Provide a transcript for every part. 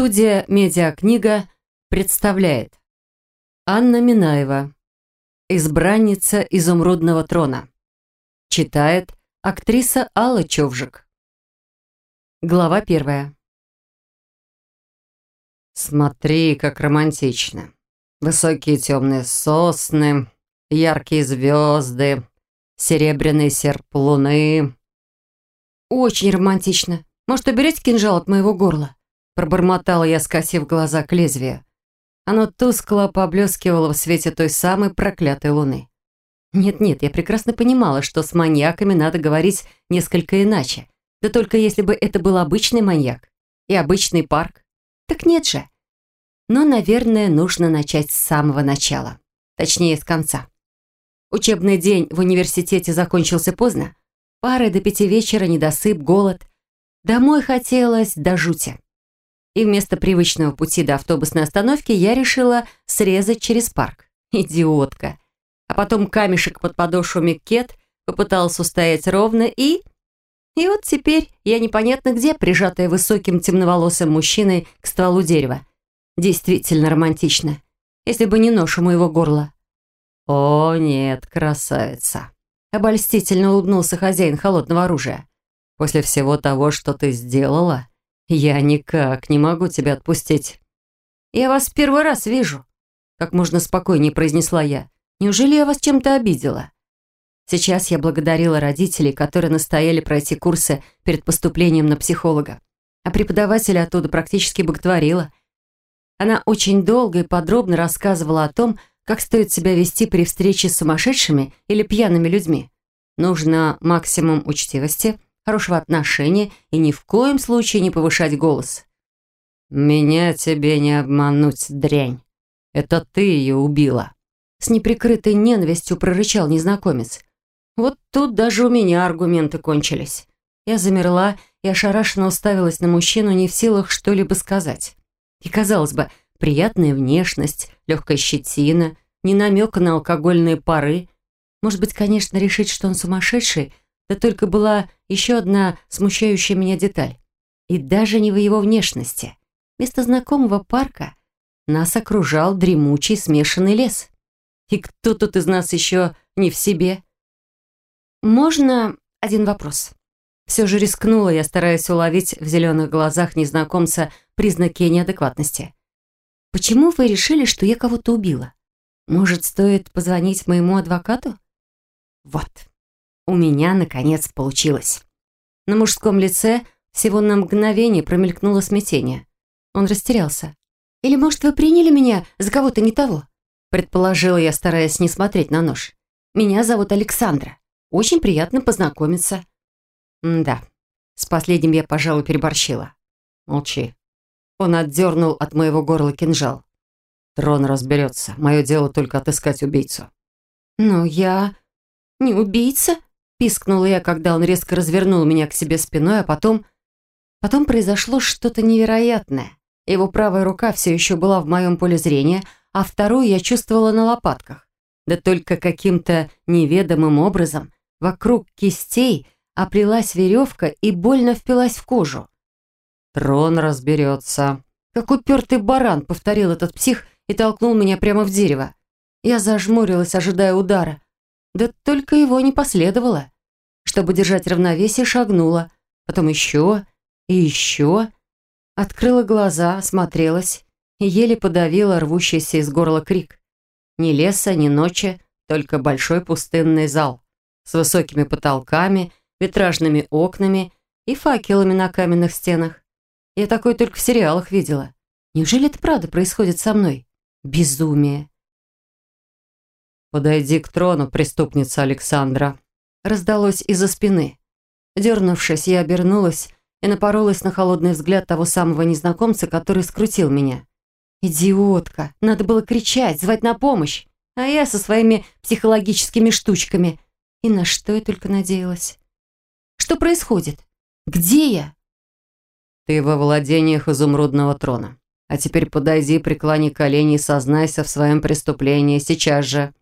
Студия «Медиакнига» представляет Анна Минаева Избранница изумрудного трона Читает актриса Алла Човжик Глава первая Смотри, как романтично. Высокие темные сосны, яркие звезды, серебряный серп луны. Очень романтично. Может, уберете кинжал от моего горла? Пробормотала я, скосив глаза к лезвию. Оно тускло поблескивало в свете той самой проклятой луны. Нет-нет, я прекрасно понимала, что с маньяками надо говорить несколько иначе. Да только если бы это был обычный маньяк и обычный парк. Так нет же. Но, наверное, нужно начать с самого начала. Точнее, с конца. Учебный день в университете закончился поздно. Пары до пяти вечера, недосып, голод. Домой хотелось до жути и вместо привычного пути до автобусной остановки я решила срезать через парк. Идиотка. А потом камешек под подошвами кет попытался устоять ровно и... И вот теперь я непонятно где, прижатая высоким темноволосым мужчиной к стволу дерева. Действительно романтично. Если бы не нож у моего горла. «О, нет, красавица!» Обольстительно улыбнулся хозяин холодного оружия. «После всего того, что ты сделала, «Я никак не могу тебя отпустить». «Я вас первый раз вижу», — как можно спокойнее произнесла я. «Неужели я вас чем-то обидела?» Сейчас я благодарила родителей, которые настояли пройти курсы перед поступлением на психолога. А преподавателя оттуда практически боготворила. Она очень долго и подробно рассказывала о том, как стоит себя вести при встрече с сумасшедшими или пьяными людьми. Нужно максимум учтивости — хорошего отношения и ни в коем случае не повышать голос. «Меня тебе не обмануть, дрянь. Это ты ее убила». С неприкрытой ненавистью прорычал незнакомец. Вот тут даже у меня аргументы кончились. Я замерла и ошарашенно уставилась на мужчину, не в силах что-либо сказать. И, казалось бы, приятная внешность, легкая щетина, не намека на алкогольные пары. Может быть, конечно, решить, что он сумасшедший, да только была еще одна смущающая меня деталь. И даже не в его внешности. Вместо знакомого парка нас окружал дремучий смешанный лес. И кто тут из нас еще не в себе? Можно один вопрос? Все же рискнула я, стараясь уловить в зеленых глазах незнакомца признаки неадекватности. Почему вы решили, что я кого-то убила? Может, стоит позвонить моему адвокату? Вот. У меня, наконец, получилось. На мужском лице всего на мгновение промелькнуло смятение. Он растерялся. «Или, может, вы приняли меня за кого-то не того?» Предположила я, стараясь не смотреть на нож. «Меня зовут Александра. Очень приятно познакомиться». М «Да, с последним я, пожалуй, переборщила». «Молчи». Он отдернул от моего горла кинжал. «Трон разберется. Мое дело только отыскать убийцу». «Но я... не убийца?» Пискнула я, когда он резко развернул меня к себе спиной, а потом... Потом произошло что-то невероятное. Его правая рука все еще была в моем поле зрения, а вторую я чувствовала на лопатках. Да только каким-то неведомым образом вокруг кистей оплелась веревка и больно впилась в кожу. «Трон разберется». Как упертый баран, повторил этот псих и толкнул меня прямо в дерево. Я зажмурилась, ожидая удара. Да только его не последовало. Чтобы держать равновесие, шагнула. Потом еще и еще. Открыла глаза, осмотрелась и еле подавила рвущийся из горла крик. Ни леса, ни ночи, только большой пустынный зал с высокими потолками, витражными окнами и факелами на каменных стенах. Я такое только в сериалах видела. Неужели это правда происходит со мной? Безумие. «Подойди к трону, преступница Александра», раздалось из-за спины. Дернувшись, я обернулась и напоролась на холодный взгляд того самого незнакомца, который скрутил меня. «Идиотка! Надо было кричать, звать на помощь, а я со своими психологическими штучками. И на что я только надеялась? Что происходит? Где я?» «Ты во владениях изумрудного трона. А теперь подойди, преклони колени и сознайся в своем преступлении сейчас же».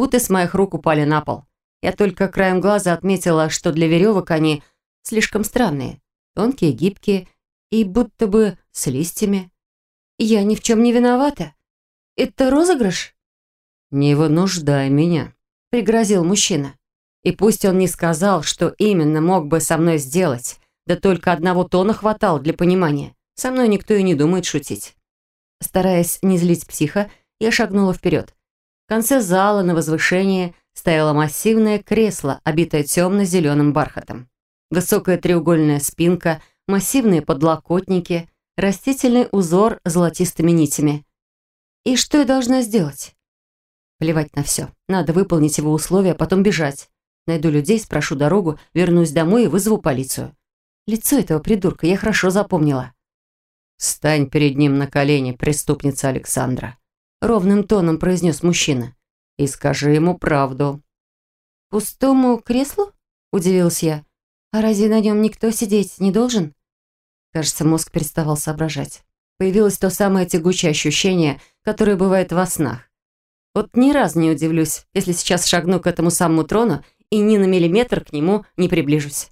Путы с моих рук упали на пол. Я только краем глаза отметила, что для веревок они слишком странные. Тонкие, гибкие и будто бы с листьями. Я ни в чем не виновата. Это розыгрыш? «Не вынуждай меня», — пригрозил мужчина. И пусть он не сказал, что именно мог бы со мной сделать, да только одного тона хватало для понимания. Со мной никто и не думает шутить. Стараясь не злить психа, я шагнула вперед. Конце зала на возвышении стояло массивное кресло, обитое темно-зеленым бархатом. Высокая треугольная спинка, массивные подлокотники, растительный узор золотистыми нитями. И что я должна сделать? Плевать на все. Надо выполнить его условия, а потом бежать. Найду людей, спрошу дорогу, вернусь домой и вызову полицию. Лицо этого придурка я хорошо запомнила. «Стань перед ним на колени, преступница Александра», — ровным тоном произнес мужчина. «И скажи ему правду». «Пустому креслу?» — удивилась я. «А разве на нем никто сидеть не должен?» Кажется, мозг переставал соображать. Появилось то самое тягучее ощущение, которое бывает во снах. Вот ни разу не удивлюсь, если сейчас шагну к этому самому трону и ни на миллиметр к нему не приближусь.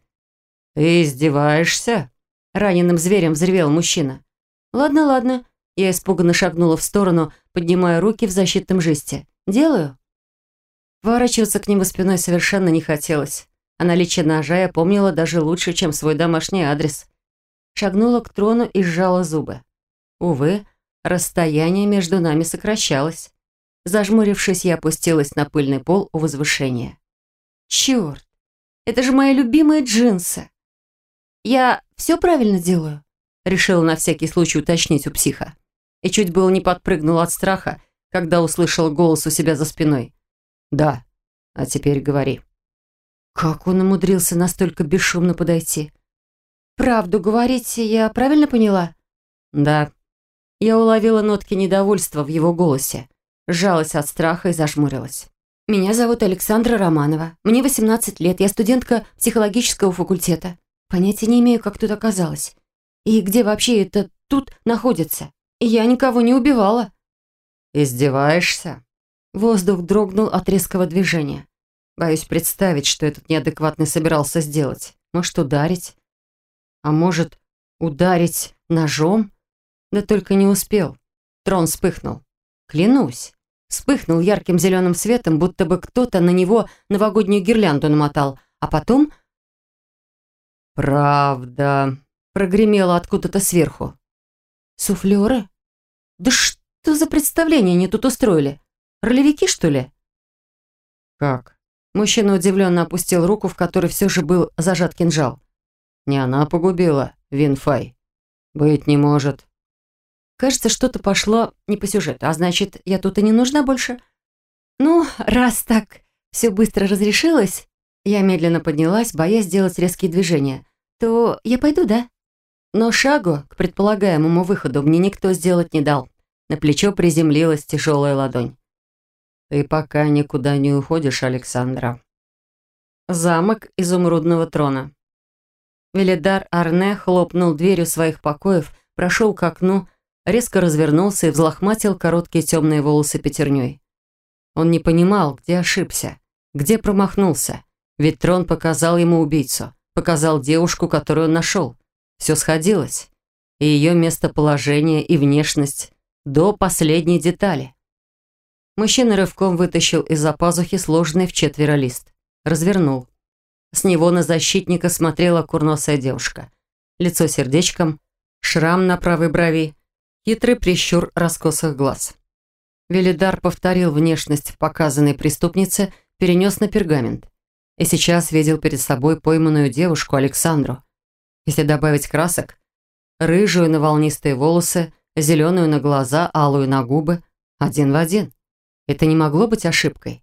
«Ты издеваешься?» Раненым зверем взревел мужчина. «Ладно, ладно». Я испуганно шагнула в сторону, поднимая руки в защитном жесте. «Делаю?» Поворачиваться к нему спиной совершенно не хотелось. А наличие ножа я помнила даже лучше, чем свой домашний адрес. Шагнула к трону и сжала зубы. Увы, расстояние между нами сокращалось. Зажмурившись, я опустилась на пыльный пол у возвышения. Черт, это же мои любимые джинсы. Я все правильно делаю? Решила на всякий случай уточнить у психа. И чуть было не подпрыгнул от страха, когда услышал голос у себя за спиной. «Да, а теперь говори». Как он умудрился настолько бесшумно подойти? «Правду говорите, я правильно поняла?» «Да». Я уловила нотки недовольства в его голосе сжалась от страха и зажмурилась. «Меня зовут Александра Романова. Мне 18 лет. Я студентка психологического факультета. Понятия не имею, как тут оказалось. И где вообще это тут находится? Я никого не убивала». «Издеваешься?» Воздух дрогнул от резкого движения. Боюсь представить, что этот неадекватный собирался сделать. Может, ударить? А может, ударить ножом? Да только не успел. Трон вспыхнул. Клянусь. Вспыхнул ярким зеленым светом, будто бы кто-то на него новогоднюю гирлянду намотал. А потом... «Правда», — прогремело откуда-то сверху. «Суфлеры? Да что за представление они тут устроили? Ролевики, что ли?» «Как?» Мужчина удивленно опустил руку, в которой все же был зажат кинжал. «Не она погубила, Винфай. Быть не может. Кажется, что-то пошло не по сюжету, а значит, я тут и не нужна больше. Ну, раз так все быстро разрешилось, я медленно поднялась, боясь сделать резкие движения, то я пойду, да? Но шагу к предполагаемому выходу мне никто сделать не дал. На плечо приземлилась тяжелая ладонь. «Ты пока никуда не уходишь, Александра». Замок изумрудного трона. Велидар Арне хлопнул дверью своих покоев, прошел к окну, резко развернулся и взлохматил короткие темные волосы пятерней. Он не понимал, где ошибся, где промахнулся, ведь трон показал ему убийцу, показал девушку, которую он нашел. Все сходилось. И ее местоположение, и внешность, до последней детали. Мужчина рывком вытащил из-за пазухи сложенный в четверо лист. Развернул. С него на защитника смотрела курносая девушка. Лицо сердечком, шрам на правой брови, хитрый прищур раскосых глаз. Велидар повторил внешность показанной преступнице, перенес на пергамент. И сейчас видел перед собой пойманную девушку Александру. Если добавить красок, рыжую на волнистые волосы, зеленую на глаза, алую на губы, один в один. Это не могло быть ошибкой.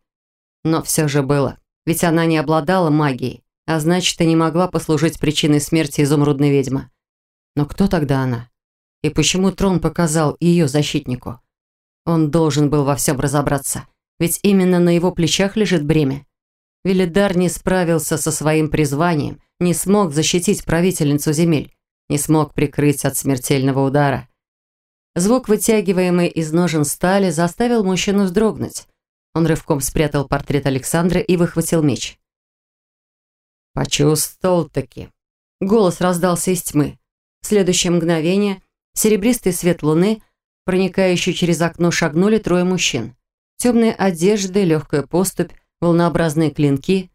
Но все же было, ведь она не обладала магией, а значит, и не могла послужить причиной смерти изумрудной ведьмы. Но кто тогда она? И почему трон показал ее защитнику? Он должен был во всем разобраться, ведь именно на его плечах лежит бремя. Велидар не справился со своим призванием, не смог защитить правительницу земель, не смог прикрыть от смертельного удара. Звук, вытягиваемый из ножен стали, заставил мужчину вздрогнуть. Он рывком спрятал портрет Александра и выхватил меч. «Почувствовал-таки». Голос раздался из тьмы. В следующее мгновение серебристый свет луны, проникающий через окно, шагнули трое мужчин. Темные одежды, легкая поступь, волнообразные клинки.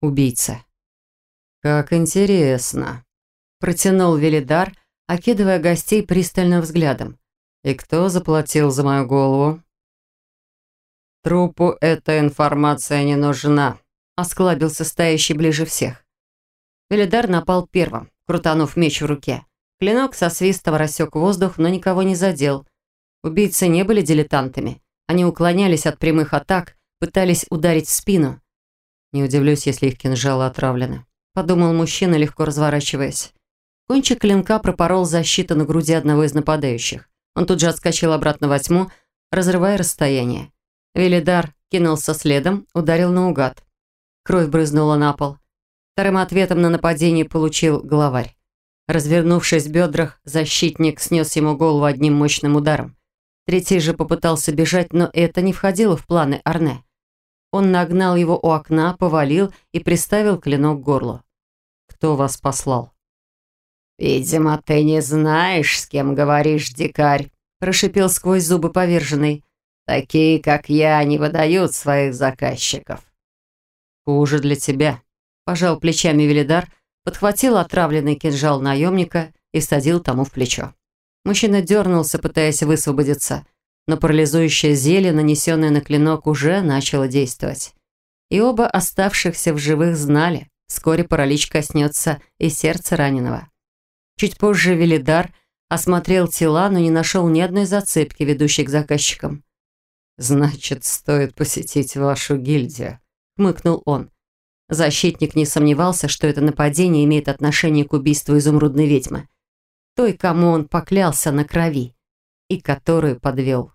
Убийца. «Как интересно», – протянул Велидар, окидывая гостей пристальным взглядом. «И кто заплатил за мою голову?» «Трупу эта информация не нужна», – осклабился стоящий ближе всех. Велидар напал первым, крутанув меч в руке. Клинок со свистом рассек воздух, но никого не задел. Убийцы не были дилетантами. Они уклонялись от прямых атак, пытались ударить в спину. Не удивлюсь, если их кинжалы отравлены. Подумал мужчина, легко разворачиваясь. Кончик клинка пропорол защиту на груди одного из нападающих. Он тут же отскочил обратно во тьму, разрывая расстояние. Велидар кинулся следом, ударил наугад. Кровь брызнула на пол. Вторым ответом на нападение получил главарь. Развернувшись в бедрах, защитник снес ему голову одним мощным ударом. Третий же попытался бежать, но это не входило в планы Арне. Он нагнал его у окна, повалил и приставил клинок к горлу. «Кто вас послал?» «Видимо, ты не знаешь, с кем говоришь, дикарь», прошипел сквозь зубы поверженный. «Такие, как я, не выдают своих заказчиков». «Хуже для тебя», – пожал плечами Велидар, подхватил отравленный кинжал наемника и всадил тому в плечо. Мужчина дернулся, пытаясь высвободиться, но парализующее зелье, нанесенное на клинок, уже начало действовать. И оба оставшихся в живых знали, вскоре паралич коснется и сердца раненого. Чуть позже Велидар осмотрел тела, но не нашел ни одной зацепки, ведущей к заказчикам. «Значит, стоит посетить вашу гильдию», — хмыкнул он. Защитник не сомневался, что это нападение имеет отношение к убийству изумрудной ведьмы. Той, кому он поклялся на крови и которую подвел.